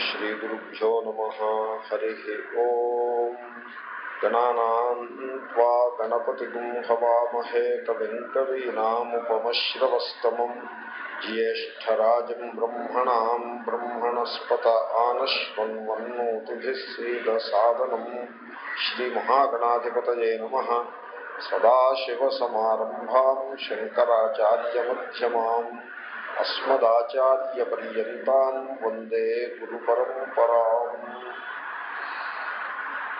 श्रीगुरुभ्यो नमः हरिः ॐ गणानान् त्वा गणपतिगुं हवामहे कविं कवीनामुपमश्रवस्तमम् ज्येष्ठराजम् ब्रह्मणाम् ब्रह्मणस्पत आनश्वन्वन्नोतिभिः सीदसादनम् श्रीमहागणाधिपतये नमः सदाशिवसमारम्भाम् शङ्कराचार्यमध्यमाम् అస్మదాచార్యపర్యంతం వందే గురు పరంపరా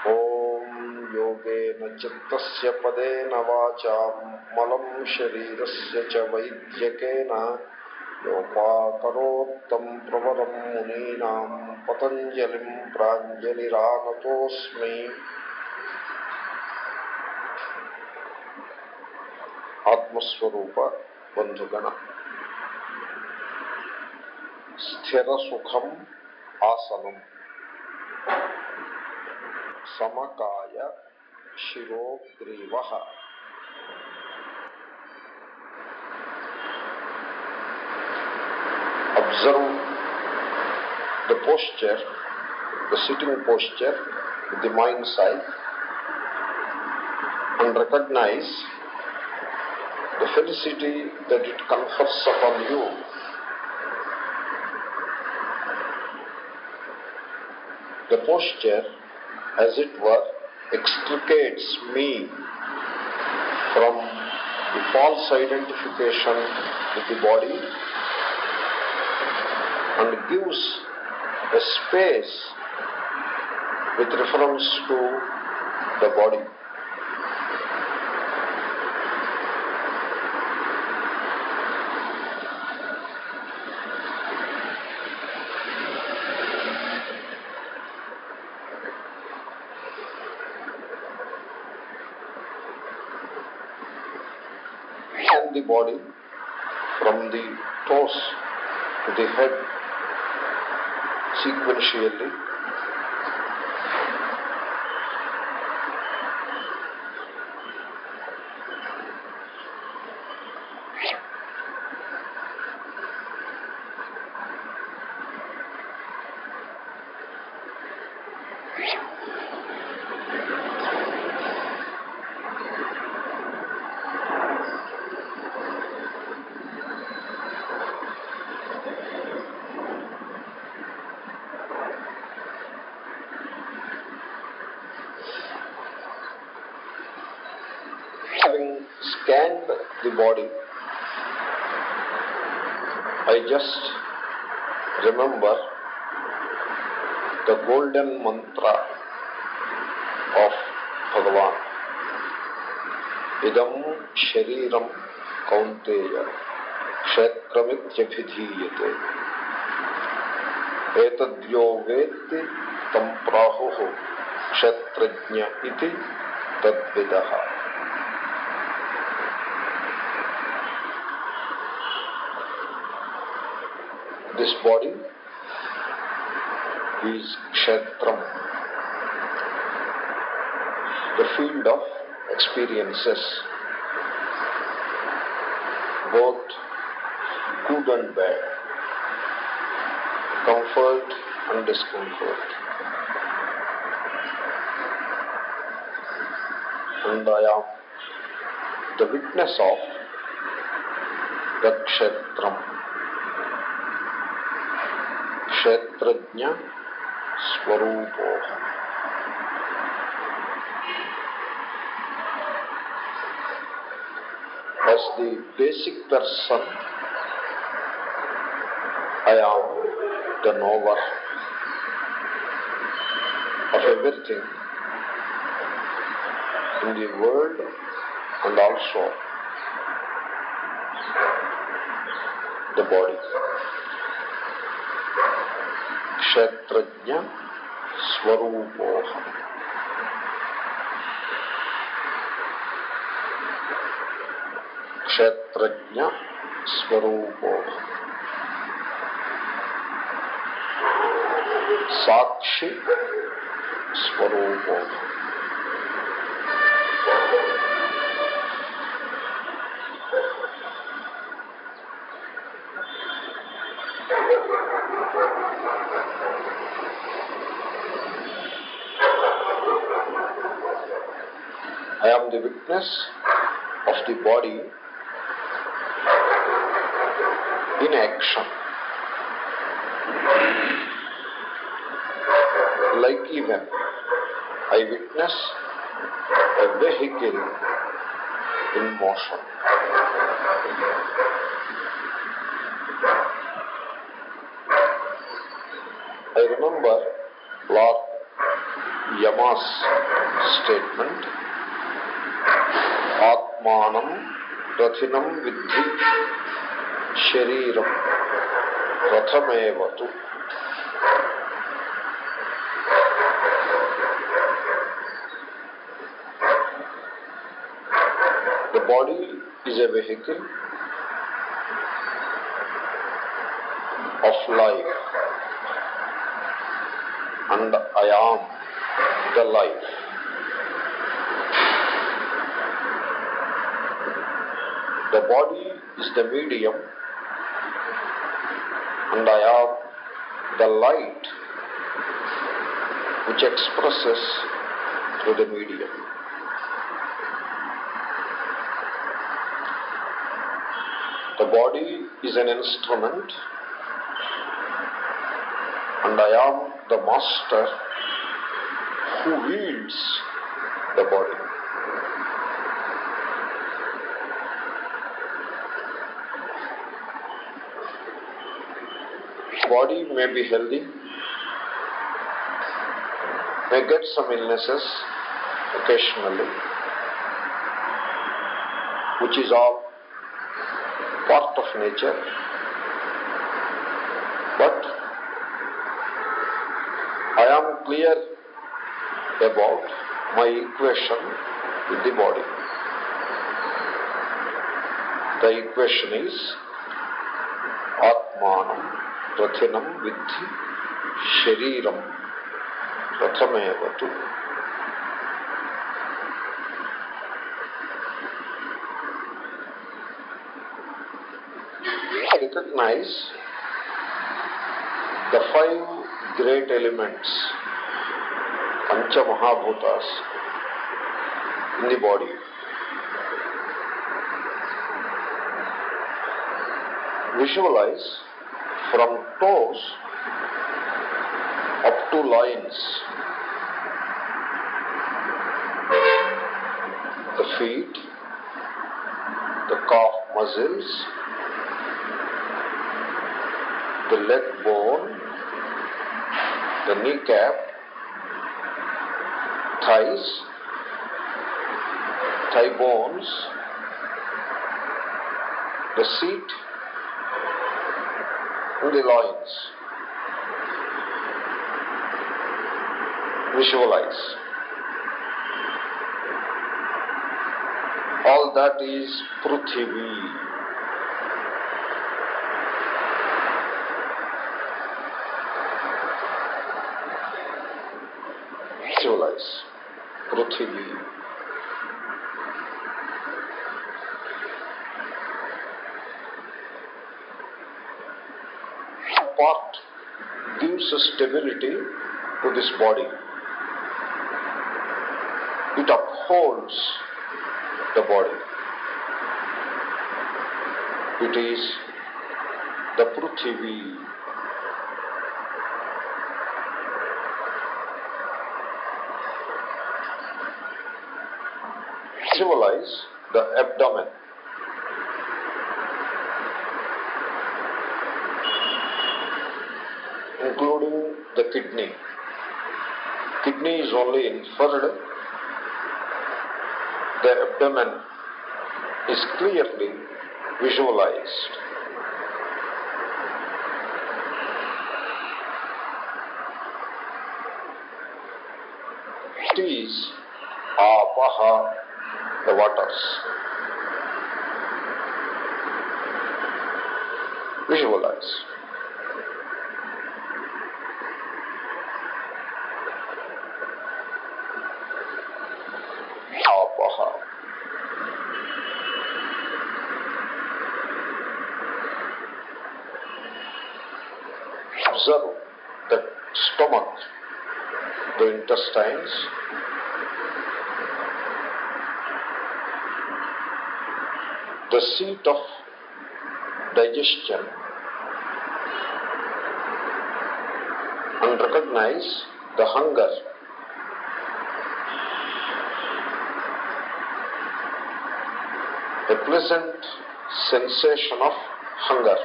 ఓం యోగేన చిత్తస్ పదేన వాచా మలం శరీరస్ వైద్యకేన యోపాకరోత్తం ప్రవరం మునీనా పతంజలి ప్రాంజలిరానతోస్మి ఆత్మస్వరూప బంధుగణ స్థిర సుఖం ఆసనం సమకాయ శిరోగ్రీవ observe the posture, the sitting posture, the mind's eye, and recognize the felicity that it confers upon you. The posture, as it were, extricates me from the false identification with the body and gives a space with reference to the body. and the body from the toes to the head sequentially. body, I just remember the golden mantra of Bhagavan. Idam shariram kaunteya kshetramityabhidhiyate एतद्यो वेत्ति तं प्राहुः क्षत्रज्ञ इति तद्विदः This body is kshetram, the field of experiences, both good and bad, comfort and discomfort. And I am the witness of the kshetram. as the basic person. I am the knower of everything in the world and also the body. ക്ഷേത്രജ്ഞ സ്വരൂപോഹം ക്ഷേത്രജ്ഞ സ്വരൂപോഹം സാക്ഷി സ്വരൂപോഹം I am the witness of the body in action. Like even I witness a vehicle in motion. Remember Lord Yama's statement. Atmanam Rathinam Vidhi Shariram Rathamevatu The body is a vehicle of life and I am the life. The body is the medium and I am the light which expresses through the medium. The body is an instrument and I am the master who wields the body. Body may be healthy, may get some illnesses occasionally, which is all part of nature, but I am clear about my equation with the body. The equation is Atmanam Rathinam Vidhi Shariram Rathamevatu. Recognize the five great elements, Pancha Mahabhutas, in the body. Visualize from toes up to loins, the feet, the calf muscles, the leg bone, the kneecap, thighs, thigh bones, the seat, and the loins. Visualize. All that is Prithvi. Visualize Prithvi. Part gives stability to this body. It upholds the body. It is the Prithvi. Visualize the abdomen. including the kidney. Kidney is only inferred. The abdomen is clearly visualized. It is apaha, the waters. Visualize. apaha. Observe the stomach, the intestines, the seat of digestion and recognize the hunger. A pleasant sensation of hunger.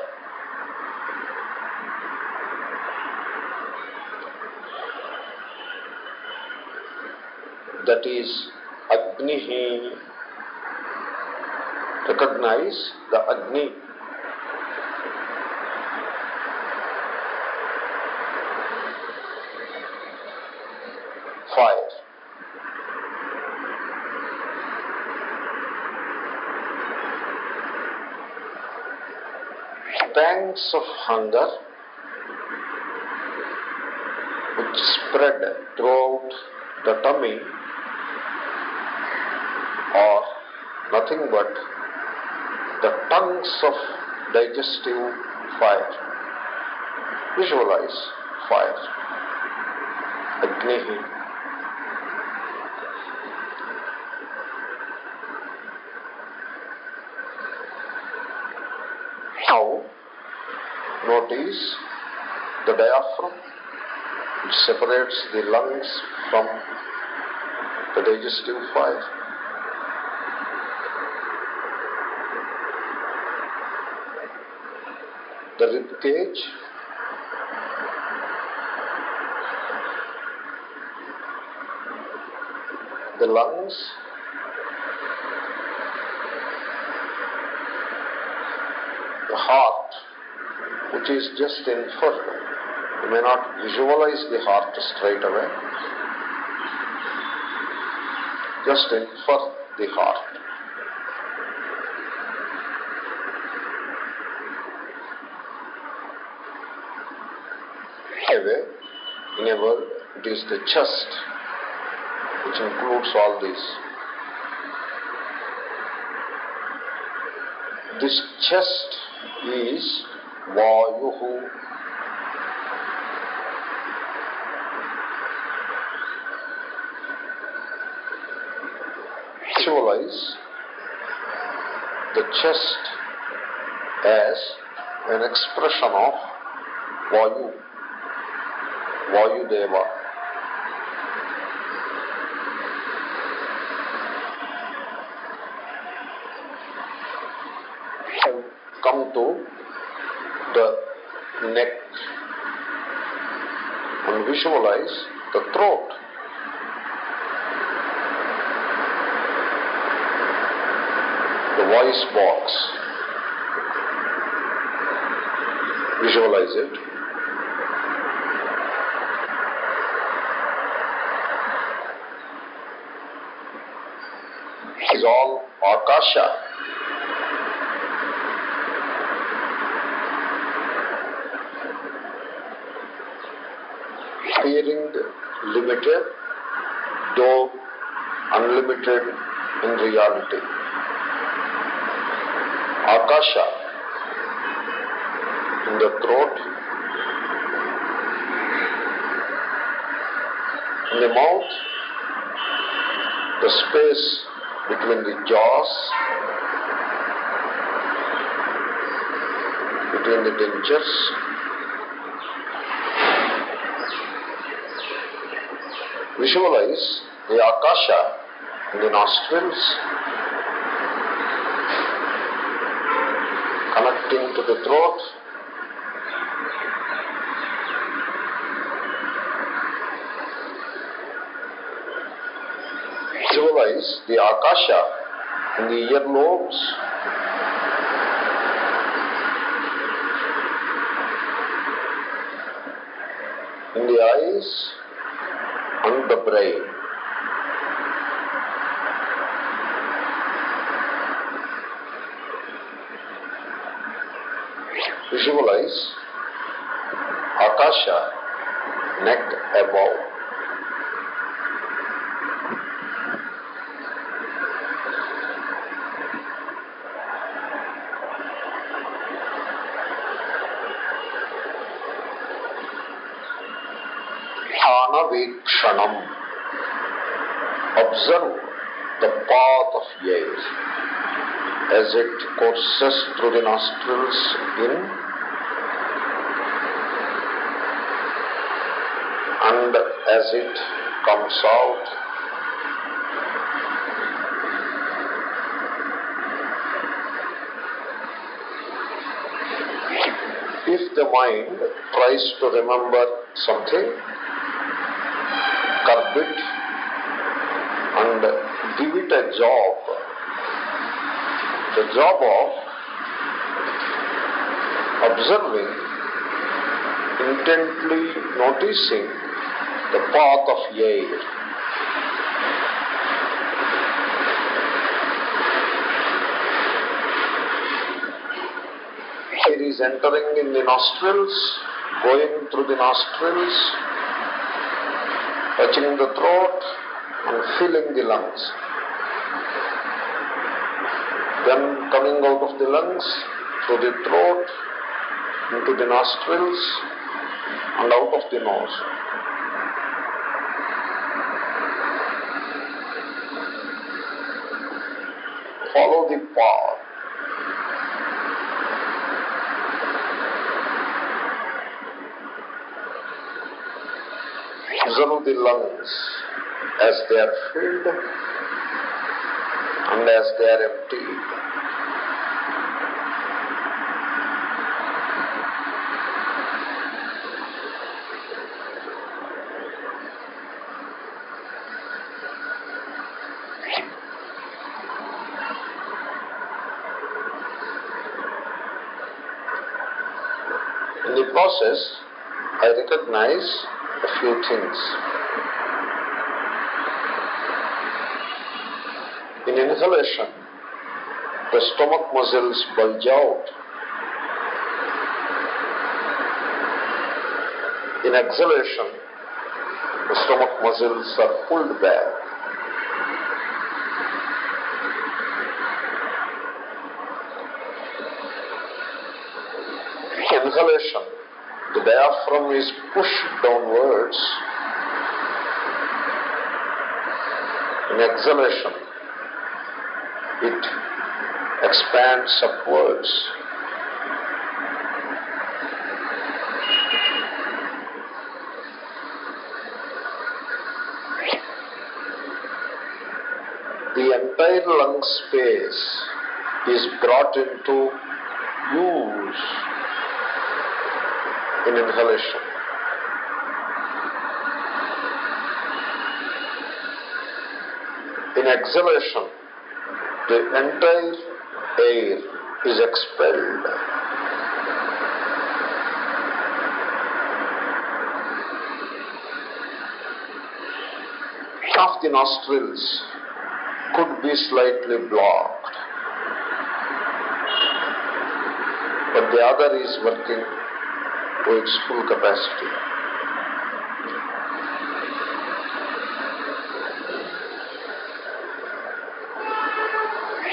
That is Agnihi. Recognize the Agni fire. Pangs of hunger which spread throughout the tummy are nothing but the tongues of digestive fire. Visualize fire. Agnihi. Now, notice the diaphragm which separates the lungs from the digestive fire. Cage the lungs, the heart, which is just inferred. You may not visualize the heart straight away. Just infer the heart. Anyway, in a word, it is the chest which includes all these. This chest is Vayuhu. Visualize the chest as an expression of Vayu, Vayu Deva. come to the neck and visualize the throat. The voice box. Visualize it. Is all Akasha. Appearing limited, though unlimited in reality. Akasha in the throat, in the mouth, the space between the jaws, between the dentures, Visualize the akasha in the nostrils, connecting to the throat. Visualize the akasha in the earlobes. In the eyes, and the brain. Visualize Akasha, neck above. Anavekshanam. Observe the path of as it courses through the nostrils in and as it comes out if the mind tries to remember something curb it and a job. The job of observing intently noticing the path of air. Air is entering in the nostrils going through the nostrils touching the throat and filling the lungs then coming out of the lungs through the throat into the nostrils and out of the nose. Follow the path. Observe the lungs as they are filled and as they are emptied. In the process, I recognize a few things. In inhalation, the stomach muscles bulge out. In exhalation, the stomach muscles are pulled back. Inhalation, the is pushed downwards. In exhalation, it expands upwards. The entire lung space is brought into use in inhalation. In exhalation, the entire air is expelled. Half the nostrils could be slightly blocked, but the other is working to its full capacity.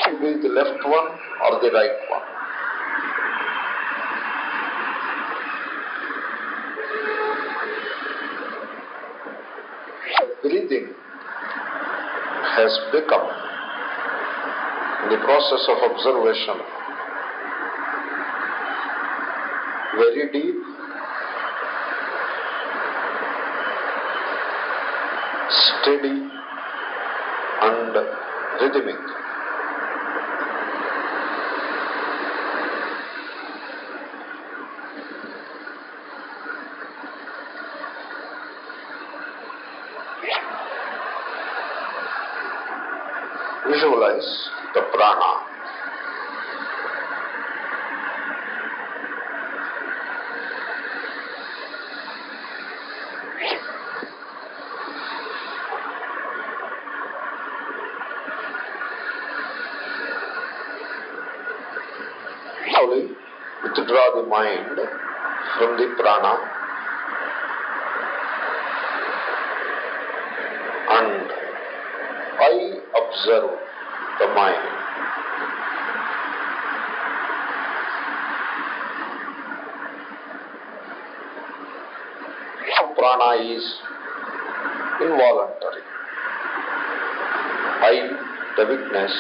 Should be the left one or the right one. Breathing has become, the process of observation, very deep, steady, and rhythmic. Visualize the prana. Slowly withdraw the mind from the prana and I observe the mind. Prana is involuntary. I, the witness,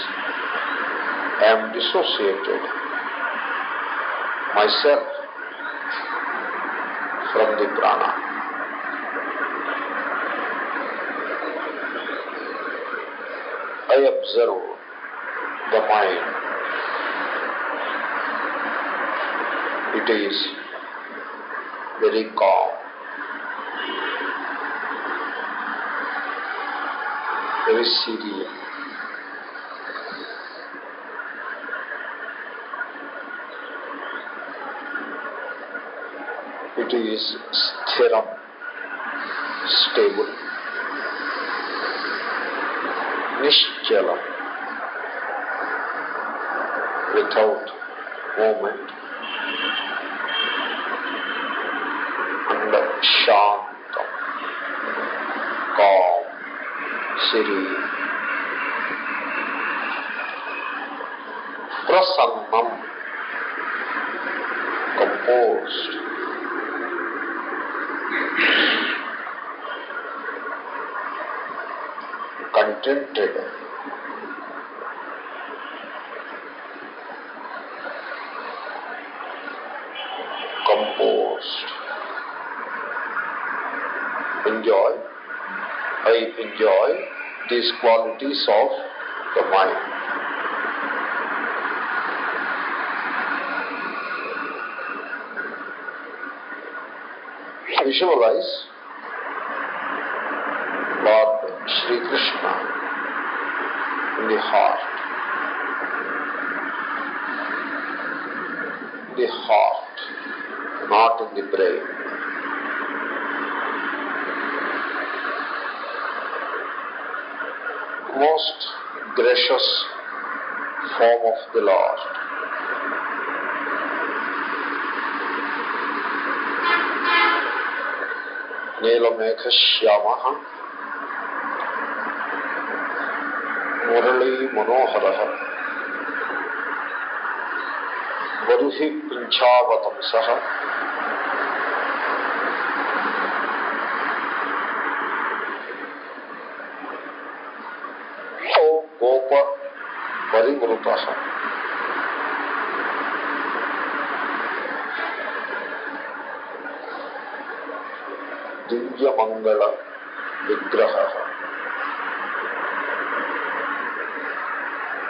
am dissociated myself from the prana. I observe the mind. It is very calm. Very serene. It is sthiram, stable. Nishchalam, without movement. And shantam, calm, serene. Prasannam, composed. Contented. Composed. Enjoy. I enjoy these qualities of the mind. Visualize Lord Sri Krishna the heart. The heart, not in the brain. Most gracious form of the Lord. नीलमेघश्यामः Murali మనోహర. బరుహి పింఛావతంస గోప పరివృత దివ్యమంగళ విగ్రహ.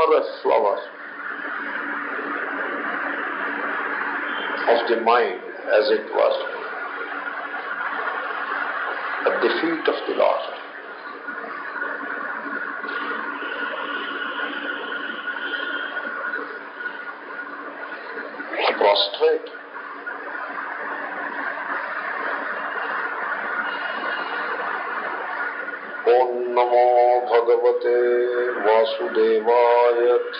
Offer a flower of the mind, as it was at the feet of the Lord. वासुदेवाय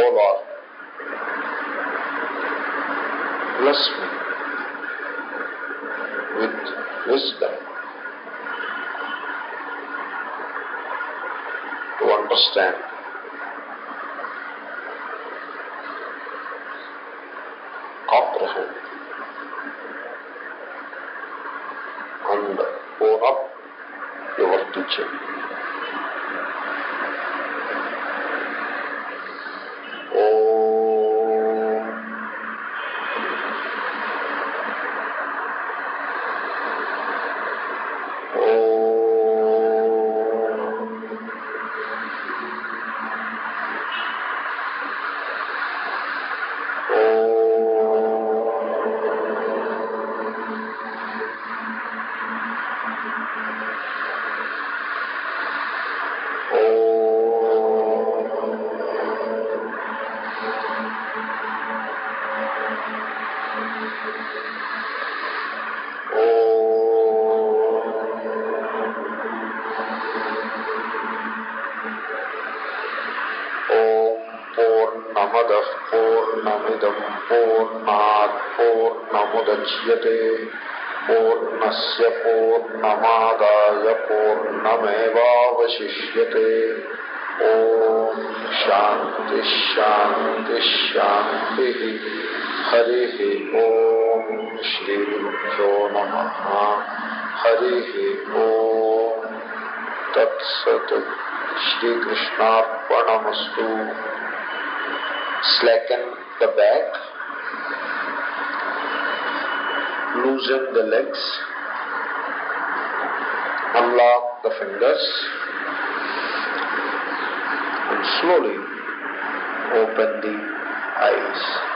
O Lord, bless me with wisdom. To understand पूर्णमुदच्यते पूर्णस्य पूर्णमादाय पूर्णमेवावशिष्यते ॐ शान्तिः शान्तिः शान्तिः हरिः ॐ श्रीगुरुभ्यो नमः हरिः ॐ तत्सत् श्रीकृष्णार्पणमस्तु slacken the back loosen the legs unlock the fingers and slowly open the eyes